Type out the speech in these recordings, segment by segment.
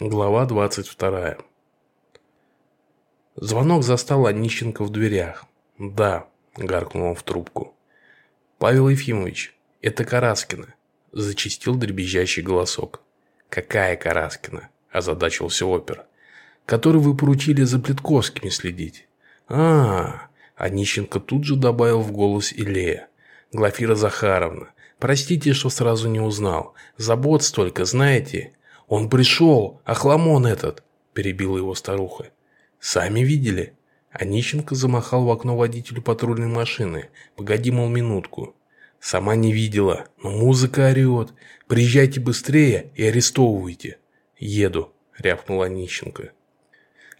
Глава 22. Звонок застал Онищенко в дверях. «Да», – гаркнул он в трубку. «Павел Ефимович, это Караскина», – зачистил дребезжащий голосок. «Какая Караскина?» – озадачился опер. «Который вы поручили за Плетковскими следить». «А-а-а!» – Онищенко тут же добавил в голос Илея. «Глафира Захаровна, простите, что сразу не узнал. Забот столько, знаете?» «Он пришел, охламон этот!» – перебила его старуха. «Сами видели?» Онищенко замахал в окно водителю патрульной машины. «Погоди, мол, минутку». «Сама не видела, но музыка орет. Приезжайте быстрее и арестовывайте». «Еду», – рявкнул Онищенко.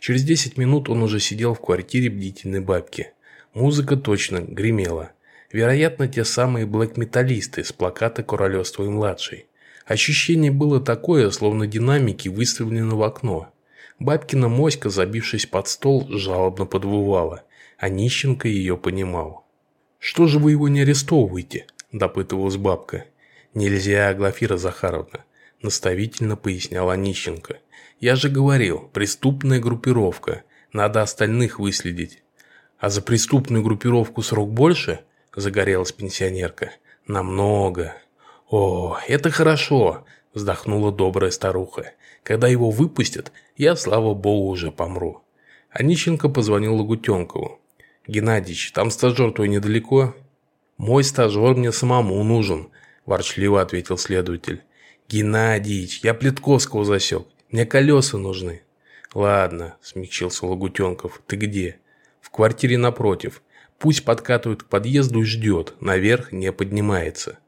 Через десять минут он уже сидел в квартире бдительной бабки. Музыка точно гремела. Вероятно, те самые блэк-металлисты с плаката «Королевство и младший». Ощущение было такое, словно динамики выставлены в окно. Бабкина моська, забившись под стол, жалобно подвывала, а Нищенко ее понимал. «Что же вы его не арестовываете?» – допытывалась бабка. «Нельзя, Глафира Захаровна», – наставительно поясняла Нищенко. «Я же говорил, преступная группировка, надо остальных выследить». «А за преступную группировку срок больше?» – загорелась пенсионерка. «Намного». «О, это хорошо!» – вздохнула добрая старуха. «Когда его выпустят, я, слава богу, уже помру». Онищенко позвонил Лагутенкову. «Геннадьевич, там стажер твой недалеко?» «Мой стажер мне самому нужен», – ворчливо ответил следователь. «Геннадьевич, я Плетковского засек. Мне колеса нужны». «Ладно», – смягчился Лагутенков. «Ты где?» «В квартире напротив. Пусть подкатывает к подъезду и ждет. Наверх не поднимается».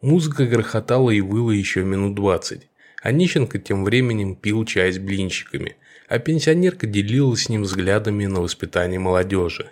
Музыка грохотала и выла еще минут двадцать. А Нищенко тем временем пил чай с блинчиками, а пенсионерка делилась с ним взглядами на воспитание молодежи.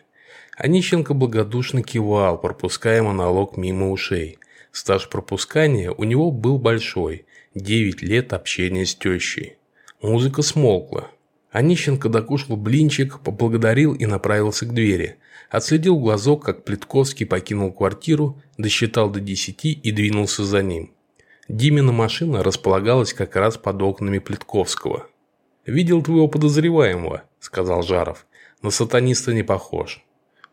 А Нищенко благодушно кивал, пропуская монолог мимо ушей. Стаж пропускания у него был большой – 9 лет общения с тещей. Музыка смолкла. Онищенко докушал блинчик, поблагодарил и направился к двери. Отследил глазок, как Плитковский покинул квартиру, досчитал до десяти и двинулся за ним. Димина машина располагалась как раз под окнами Плитковского. «Видел твоего подозреваемого», – сказал Жаров. «На сатаниста не похож».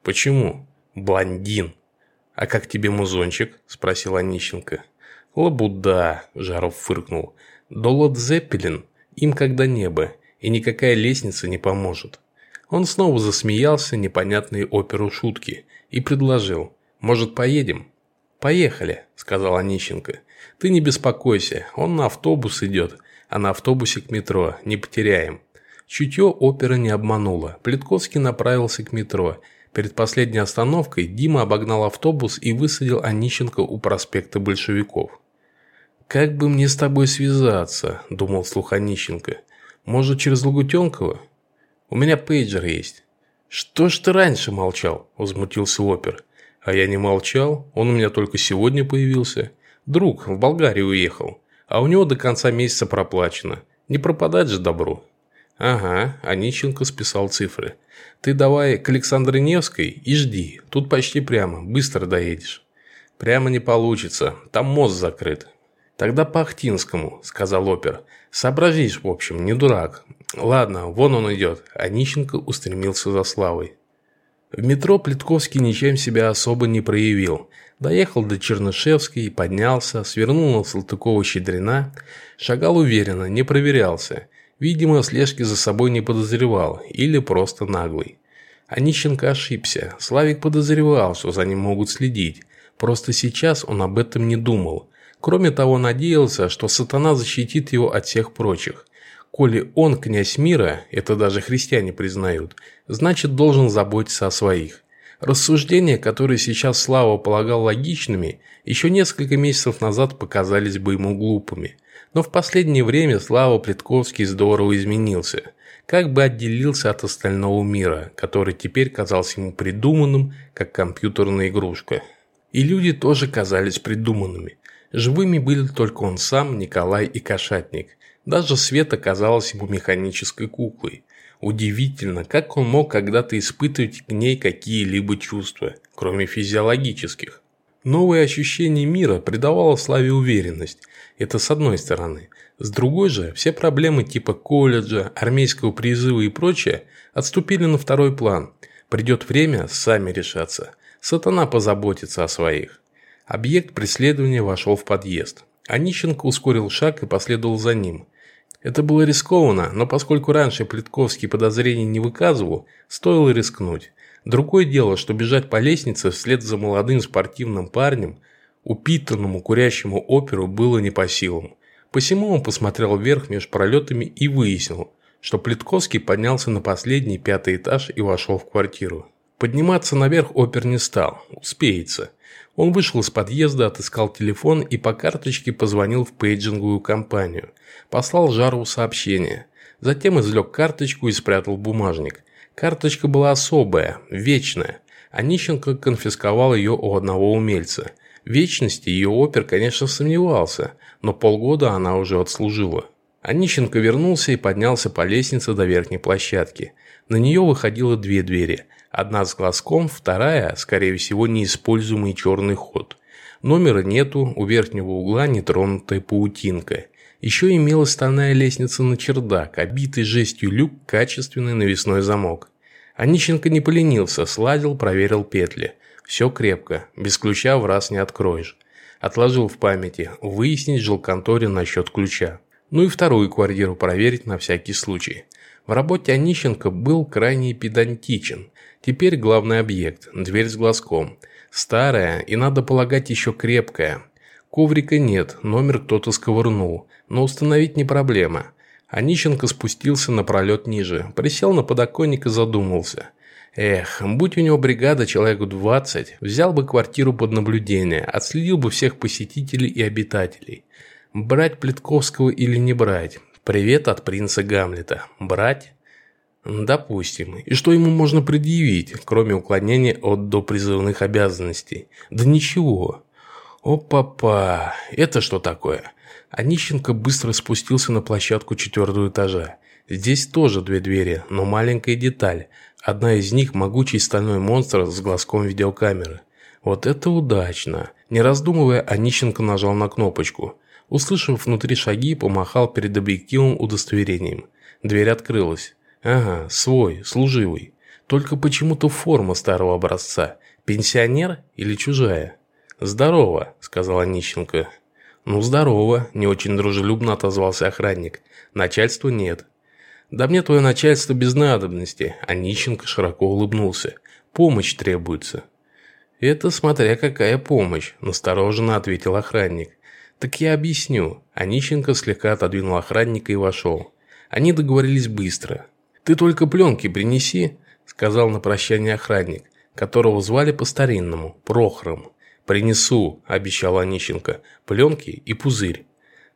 «Почему?» «Блондин». «А как тебе музончик?» – спросил Онищенко. «Лабуда», – Жаров фыркнул. «Долот Зеппелин? Им когда небо и никакая лестница не поможет. Он снова засмеялся непонятные оперу шутки и предложил «Может, поедем?» «Поехали», – сказал Онищенко. «Ты не беспокойся, он на автобус идет, а на автобусе к метро, не потеряем». Чутье опера не обмануло. Плитковский направился к метро. Перед последней остановкой Дима обогнал автобус и высадил Онищенко у проспекта Большевиков. «Как бы мне с тобой связаться?» – думал слух Онищенко. Может, через Лагутенкова? У меня пейджер есть». «Что ж ты раньше молчал?» – возмутился опер. «А я не молчал, он у меня только сегодня появился. Друг в Болгарию уехал, а у него до конца месяца проплачено. Не пропадать же добру». «Ага», – Онищенко списал цифры. «Ты давай к Александре Невской и жди, тут почти прямо, быстро доедешь». «Прямо не получится, там мост закрыт». «Тогда по Ахтинскому», – сказал опер. Сообразишь, в общем, не дурак. Ладно, вон он идет. А Нищенко устремился за славой. В метро Плитковский ничем себя особо не проявил. Доехал до Чернышевской, поднялся, свернул на Салтыкова-Щедрина, шагал уверенно, не проверялся. Видимо, слежки за собой не подозревал, или просто наглый. А Нищенко ошибся. Славик подозревал, что за ним могут следить. Просто сейчас он об этом не думал. Кроме того, надеялся, что сатана защитит его от всех прочих. Коли он князь мира, это даже христиане признают, значит должен заботиться о своих. Рассуждения, которые сейчас Слава полагал логичными, еще несколько месяцев назад показались бы ему глупыми. Но в последнее время Слава Плетковский здорово изменился. Как бы отделился от остального мира, который теперь казался ему придуманным, как компьютерная игрушка. И люди тоже казались придуманными. Живыми были только он сам, Николай и Кошатник. Даже Света казалась ему механической куклой. Удивительно, как он мог когда-то испытывать к ней какие-либо чувства, кроме физиологических. Новое ощущение мира придавало Славе уверенность. Это с одной стороны. С другой же, все проблемы типа колледжа, армейского призыва и прочее отступили на второй план. Придет время, сами решаться. Сатана позаботится о своих. Объект преследования вошел в подъезд. Онищенко ускорил шаг и последовал за ним. Это было рискованно, но поскольку раньше Плитковский подозрений не выказывал, стоило рискнуть. Другое дело, что бежать по лестнице вслед за молодым спортивным парнем, упитанному курящему оперу, было не по силам. Посему он посмотрел вверх между пролетами и выяснил, что Плитковский поднялся на последний пятый этаж и вошел в квартиру. Подниматься наверх опер не стал, успеется. Он вышел из подъезда, отыскал телефон и по карточке позвонил в пейджинговую компанию. Послал Жару сообщение. Затем извлек карточку и спрятал в бумажник. Карточка была особая, вечная. Онищенко конфисковал ее у одного умельца – вечности ее опер, конечно, сомневался, но полгода она уже отслужила. Онищенко вернулся и поднялся по лестнице до верхней площадки. На нее выходило две двери. Одна с глазком, вторая, скорее всего, неиспользуемый черный ход. Номера нету, у верхнего угла нетронутая паутинка. Еще имелась стальная лестница на чердак, обитый жестью люк, качественный навесной замок. Онищенко не поленился, сладил, проверил петли – все крепко, без ключа в раз не откроешь. Отложил в памяти, выяснить жилконторе насчет ключа. Ну и вторую квартиру проверить на всякий случай. В работе Онищенко был крайне педантичен. Теперь главный объект – дверь с глазком. Старая и, надо полагать, еще крепкая. Коврика нет, номер кто-то сковырнул, но установить не проблема. Онищенко спустился на пролет ниже, присел на подоконник и задумался. Эх, будь у него бригада человеку 20, взял бы квартиру под наблюдение, отследил бы всех посетителей и обитателей. Брать Плитковского или не брать? Привет от принца Гамлета. Брать? Допустим. И что ему можно предъявить, кроме уклонения от допризывных обязанностей? Да ничего. О-папа, это что такое? Онищенко быстро спустился на площадку четвертого этажа. Здесь тоже две двери, но маленькая деталь. Одна из них – могучий стальной монстр с глазком видеокамеры. Вот это удачно. Не раздумывая, Онищенко нажал на кнопочку. Услышав внутри шаги, помахал перед объективом удостоверением. Дверь открылась. Ага, свой, служивый. Только почему-то форма старого образца. Пенсионер или чужая? «Здорово», – сказал Онищенко. «Ну, здорово», – не очень дружелюбно отозвался охранник. «Начальства нет. «Да мне твое начальство без надобности», а Нищенко широко улыбнулся. «Помощь требуется». «Это смотря какая помощь», – настороженно ответил охранник. «Так я объясню». Онищенко слегка отодвинул охранника и вошел. Они договорились быстро. «Ты только пленки принеси», – сказал на прощание охранник, которого звали по-старинному – Прохором. «Принесу», – обещал Онищенко, – «пленки и пузырь».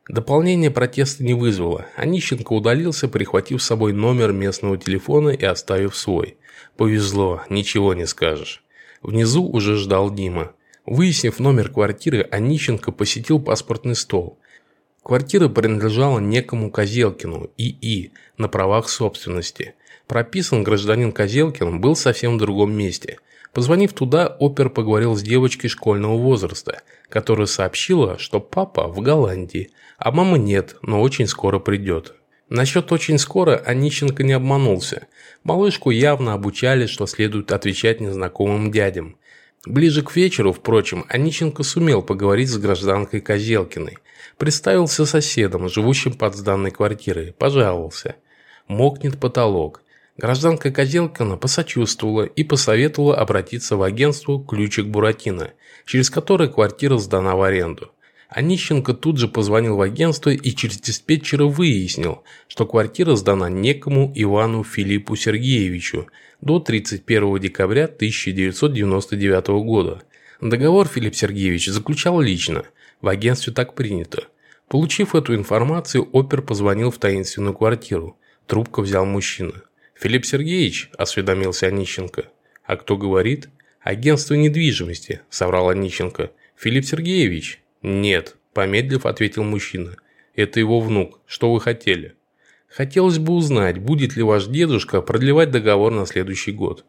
Дополнение протеста не вызвало. Онищенко удалился, прихватив с собой номер местного телефона и оставив свой. Повезло, ничего не скажешь. Внизу уже ждал Дима. Выяснив номер квартиры, Онищенко посетил паспортный стол. Квартира принадлежала некому Козелкину, ИИ, на правах собственности. Прописан гражданин Козелкин был совсем в другом месте. Позвонив туда, опер поговорил с девочкой школьного возраста, которая сообщила, что папа в Голландии, а мамы нет, но очень скоро придет. Насчет «очень скоро» Онищенко не обманулся. Малышку явно обучали, что следует отвечать незнакомым дядям. Ближе к вечеру, впрочем, Онищенко сумел поговорить с гражданкой Козелкиной. Представился соседом, живущим под сданной квартирой, пожаловался. Мокнет потолок. Гражданка Козелкина посочувствовала и посоветовала обратиться в агентство «Ключик Буратино», через которое квартира сдана в аренду. Онищенко тут же позвонил в агентство и через диспетчера выяснил, что квартира сдана некому Ивану Филиппу Сергеевичу до 31 декабря 1999 года. Договор Филипп Сергеевич заключал лично, в агентстве так принято. Получив эту информацию, опер позвонил в таинственную квартиру. Трубку взял мужчина. «Филипп Сергеевич», – осведомился Онищенко. «А кто говорит?» «Агентство недвижимости», – соврал Онищенко. «Филипп Сергеевич?» «Нет», – помедлив, ответил мужчина. «Это его внук. Что вы хотели?» «Хотелось бы узнать, будет ли ваш дедушка продлевать договор на следующий год».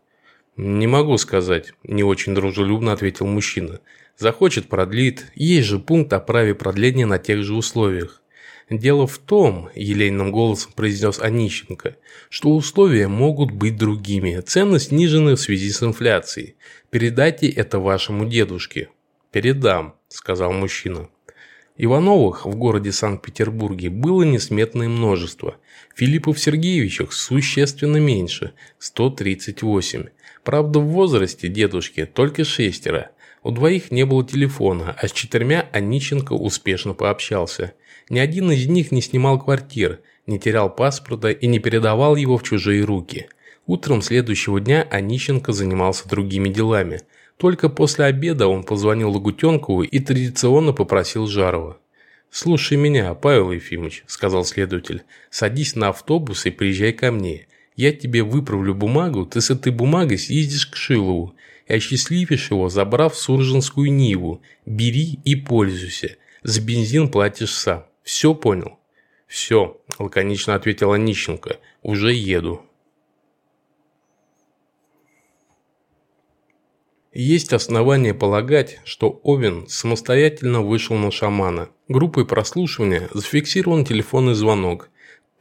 «Не могу сказать», – не очень дружелюбно ответил мужчина. «Захочет – продлит. Есть же пункт о праве продления на тех же условиях». Дело в том, елейным голосом произнес Онищенко, что условия могут быть другими. Цены снижены в связи с инфляцией. Передайте это вашему дедушке. Передам, сказал мужчина. Ивановых в городе Санкт-Петербурге было несметное множество. Филиппов Сергеевичах существенно меньше – 138. Правда, в возрасте дедушки только шестеро. У двоих не было телефона, а с четырьмя Онищенко успешно пообщался. Ни один из них не снимал квартир, не терял паспорта и не передавал его в чужие руки. Утром следующего дня Онищенко занимался другими делами. Только после обеда он позвонил Лагутенкову и традиционно попросил Жарова. «Слушай меня, Павел Ефимович», – сказал следователь, – «садись на автобус и приезжай ко мне. Я тебе выправлю бумагу, ты с этой бумагой съездишь к Шилову и осчастливишь его, забрав Суржинскую Ниву. Бери и пользуйся. За бензин платишь сам. Все понял?» «Все», – лаконично ответила Нищенко. «Уже еду». Есть основания полагать, что Овен самостоятельно вышел на шамана. Группой прослушивания зафиксирован телефонный звонок.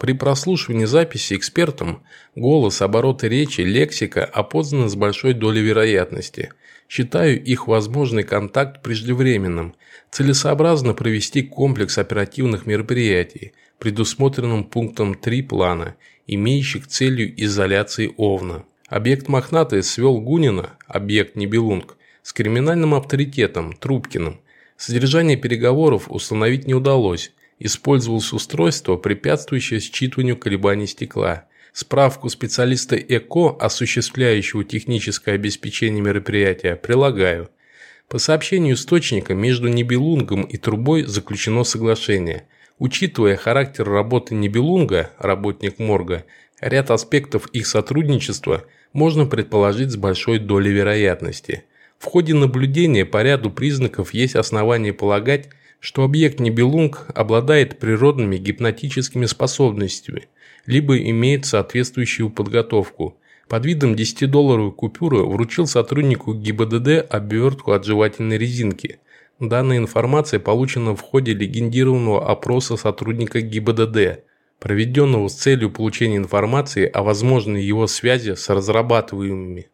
При прослушивании записи экспертам голос, обороты речи, лексика опознаны с большой долей вероятности. Считаю их возможный контакт преждевременным. Целесообразно провести комплекс оперативных мероприятий, предусмотренным пунктом 3 плана, имеющих целью изоляции Овна. Объект Мохнатый свел Гунина, объект Нибелунг, с криминальным авторитетом Трубкиным. Содержание переговоров установить не удалось, использовалось устройство, препятствующее считыванию колебаний стекла. Справку специалиста ЭКО, осуществляющего техническое обеспечение мероприятия, прилагаю. По сообщению источника, между Нибелунгом и трубой заключено соглашение. Учитывая характер работы Нибелунга, работник морга, ряд аспектов их сотрудничества можно предположить с большой долей вероятности. В ходе наблюдения по ряду признаков есть основания полагать, что объект Нибелунг обладает природными гипнотическими способностями, либо имеет соответствующую подготовку. Под видом 10-долларовой купюры вручил сотруднику ГИБДД обертку от жевательной резинки. Данная информация получена в ходе легендированного опроса сотрудника ГИБДД, проведенного с целью получения информации о возможной его связи с разрабатываемыми